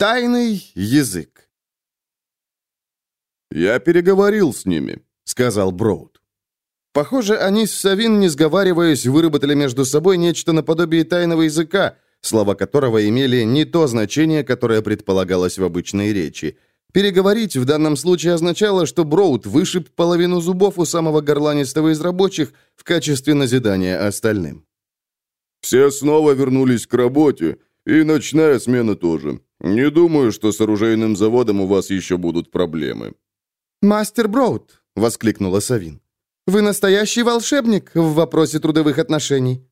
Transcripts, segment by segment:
Тайный язык. «Я переговорил с ними», — сказал Броуд. Похоже, они с Савин, не сговариваясь, выработали между собой нечто наподобие тайного языка, слова которого имели не то значение, которое предполагалось в обычной речи. Переговорить в данном случае означало, что Броуд вышиб половину зубов у самого горланистого из рабочих в качестве назидания остальным. «Все снова вернулись к работе, и ночная смена тоже. Не думаю, что с оружейным заводом у вас еще будут проблемы». «Мастер Броуд!» — воскликнула Савин. «Вы настоящий волшебник в вопросе трудовых отношений».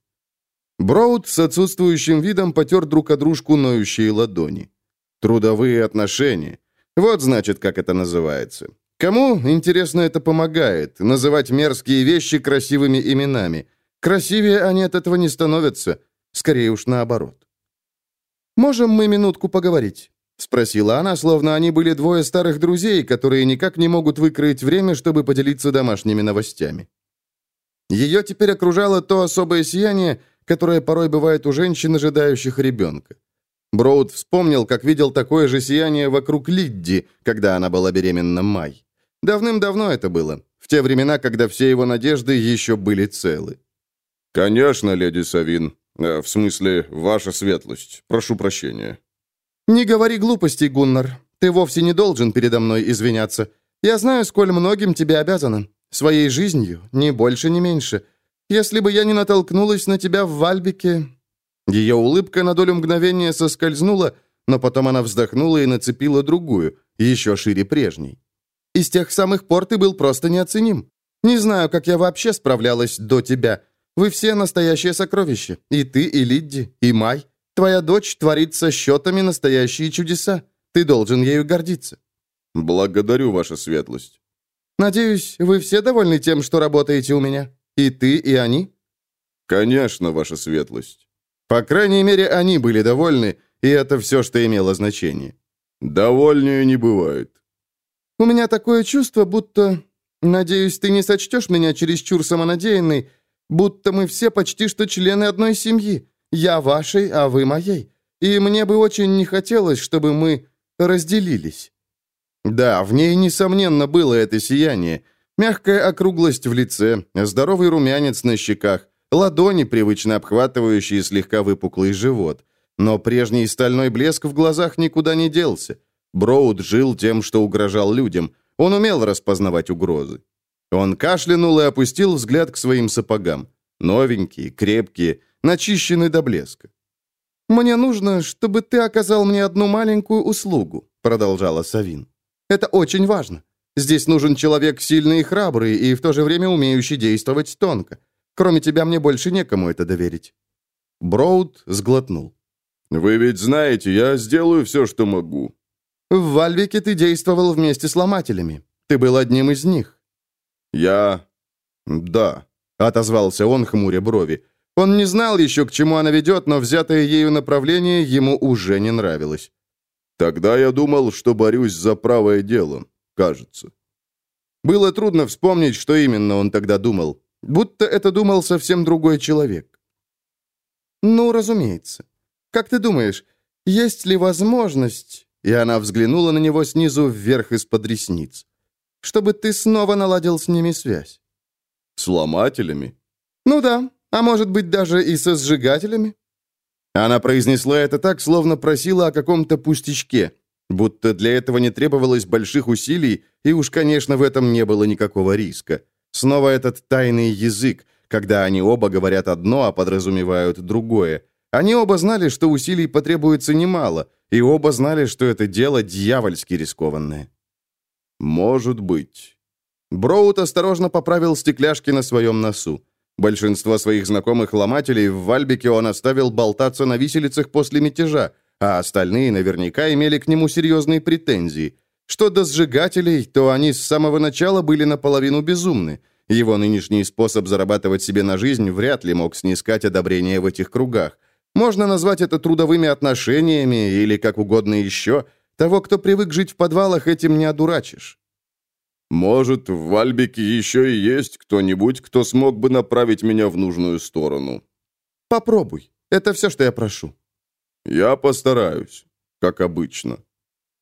Броуд с отсутствующим видом потер друг о дружку ноющие ладони. «Трудовые отношения. Вот, значит, как это называется. Кому, интересно, это помогает, называть мерзкие вещи красивыми именами. Красивее они от этого не становятся, скорее уж наоборот. «Можем мы минутку поговорить?» — спросила она, словно они были двое старых друзей, которые никак не могут выкроить время, чтобы поделиться домашними новостями. Ее теперь окружало то особое сияние, которое порой бывает у женщин, ожидающих ребенка. Броуд вспомнил, как видел такое же сияние вокруг Лидди, когда она была беременна Май. Давным-давно это было, в те времена, когда все его надежды еще были целы. «Конечно, леди Савин. Э, в смысле, ваша светлость. Прошу прощения». «Не говори глупостей, Гуннар. Ты вовсе не должен передо мной извиняться. Я знаю, сколь многим тебе обязана. Своей жизнью, ни больше, ни меньше. Если бы я не натолкнулась на тебя в Вальбике, ее улыбка на долю мгновения соскользнула, но потом она вздохнула и нацепила другую, еще шире прежней. «И с тех самых пор ты был просто неоценим. Не знаю, как я вообще справлялась до тебя. Вы все настоящее сокровище. И ты, и Лидди, и Май. Твоя дочь творит со счетами настоящие чудеса. Ты должен ею гордиться». «Благодарю, ваша светлость». «Надеюсь, вы все довольны тем, что работаете у меня? И ты, и они?» «Конечно, ваша светлость». По крайней мере, они были довольны, и это все, что имело значение. «Довольнее не бывает». «У меня такое чувство, будто... Надеюсь, ты не сочтешь меня чересчур самонадеянной, будто мы все почти что члены одной семьи. Я вашей, а вы моей. И мне бы очень не хотелось, чтобы мы разделились». Да, в ней, несомненно, было это сияние. Мягкая округлость в лице, здоровый румянец на щеках, ладони, привычно обхватывающие слегка выпуклый живот. Но прежний стальной блеск в глазах никуда не делся. Броуд жил тем, что угрожал людям. Он умел распознавать угрозы. Он кашлянул и опустил взгляд к своим сапогам. Новенькие, крепкие, начищенные до блеска. «Мне нужно, чтобы ты оказал мне одну маленькую услугу», продолжала Савин. «Это очень важно. Здесь нужен человек сильный и храбрый, и в то же время умеющий действовать тонко. Кроме тебя мне больше некому это доверить». Броуд сглотнул. «Вы ведь знаете, я сделаю все, что могу». «В Вальвике ты действовал вместе с ломателями. Ты был одним из них». «Я... да», — отозвался он, хмуря брови. Он не знал еще, к чему она ведет, но взятое ею направление ему уже не нравилось. «Тогда я думал, что борюсь за правое дело, кажется». Было трудно вспомнить, что именно он тогда думал. Будто это думал совсем другой человек. «Ну, разумеется. Как ты думаешь, есть ли возможность...» И она взглянула на него снизу вверх из-под ресниц. «Чтобы ты снова наладил с ними связь». «С ломателями?» «Ну да, а может быть даже и со сжигателями?» Она произнесла это так, словно просила о каком-то пустячке, будто для этого не требовалось больших усилий, и уж, конечно, в этом не было никакого риска. Снова этот тайный язык, когда они оба говорят одно, а подразумевают другое. Они оба знали, что усилий потребуется немало, и оба знали, что это дело дьявольски рискованное. «Может быть». Броуд осторожно поправил стекляшки на своем носу. Большинство своих знакомых ломателей в Вальбике он оставил болтаться на виселицах после мятежа, а остальные наверняка имели к нему серьезные претензии – что до сжигателей, то они с самого начала были наполовину безумны. Его нынешний способ зарабатывать себе на жизнь вряд ли мог снискать одобрение в этих кругах. Можно назвать это трудовыми отношениями или как угодно еще. Того, кто привык жить в подвалах, этим не одурачишь. «Может, в Вальбике еще и есть кто-нибудь, кто смог бы направить меня в нужную сторону?» «Попробуй. Это все, что я прошу». «Я постараюсь». как обычно.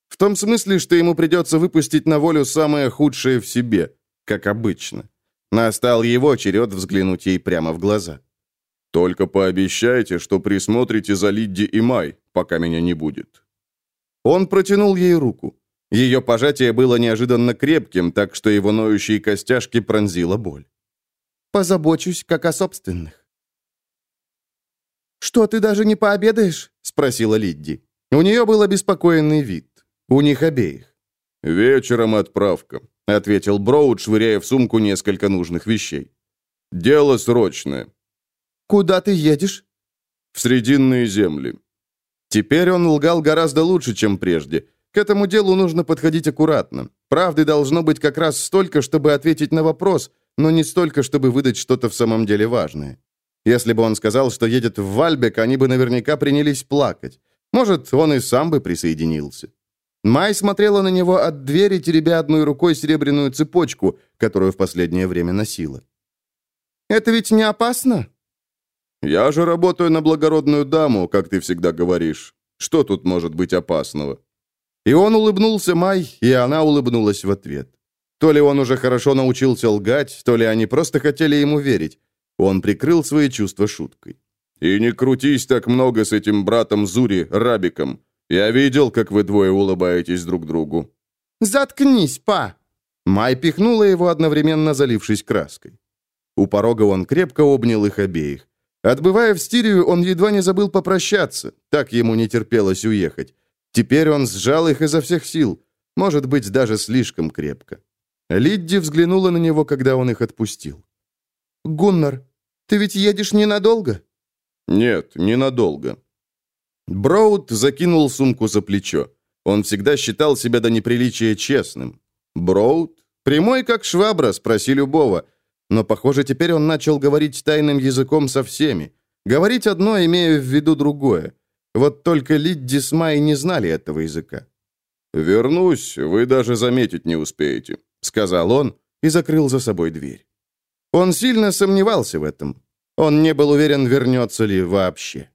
В том смысле, что ему придется выпустить на волю самое худшее в себе, как обычно. Настал его черед взглянуть ей прямо в глаза. «Только пообещайте, что присмотрите за Лидди и Май, пока меня не будет». Он протянул ей руку. Ее пожатие было неожиданно крепким, так что его ноющие костяшки пронзила боль. «Позабочусь, как о собственных». «Что, ты даже не пообедаешь?» — спросила Лидди. У нее был обеспокоенный вид. У них обеих. «Вечером отправка», — ответил Броуд, швыряя в сумку несколько нужных вещей. «Дело срочное». «Куда ты едешь?» «В Срединные земли». Теперь он лгал гораздо лучше, чем прежде. К этому делу нужно подходить аккуратно. Правды должно быть как раз столько, чтобы ответить на вопрос, но не столько, чтобы выдать что-то в самом деле важное. Если бы он сказал, что едет в Вальбек, они бы наверняка принялись плакать. Может, он и сам бы присоединился. Май смотрела на него от двери, теребя одной рукой серебряную цепочку, которую в последнее время носила. «Это ведь не опасно?» «Я же работаю на благородную даму, как ты всегда говоришь. Что тут может быть опасного?» И он улыбнулся Май, и она улыбнулась в ответ. То ли он уже хорошо научился лгать, то ли они просто хотели ему верить. Он прикрыл свои чувства шуткой. «И не крутись так много с этим братом Зури, Рабиком. Я видел, как вы двое улыбаетесь друг другу». «Заткнись, па!» Май пихнула его, одновременно залившись краской. У порога он крепко обнял их обеих. Отбывая в Стирию, он едва не забыл попрощаться, так ему не терпелось уехать. Теперь он сжал их изо всех сил, может быть, даже слишком крепко. Лидди взглянула на него, когда он их отпустил. «Гуннар, ты ведь едешь ненадолго?» «Нет, ненадолго. Броуд закинул сумку за плечо. Он всегда считал себя до неприличия честным. Броуд? Прямой как швабра, спроси любого. Но, похоже, теперь он начал говорить тайным языком со всеми. Говорить одно, имея в виду другое. Вот только Лидди с Май не знали этого языка. «Вернусь, вы даже заметить не успеете», — сказал он и закрыл за собой дверь. Он сильно сомневался в этом. Он не был уверен, вернется ли вообще.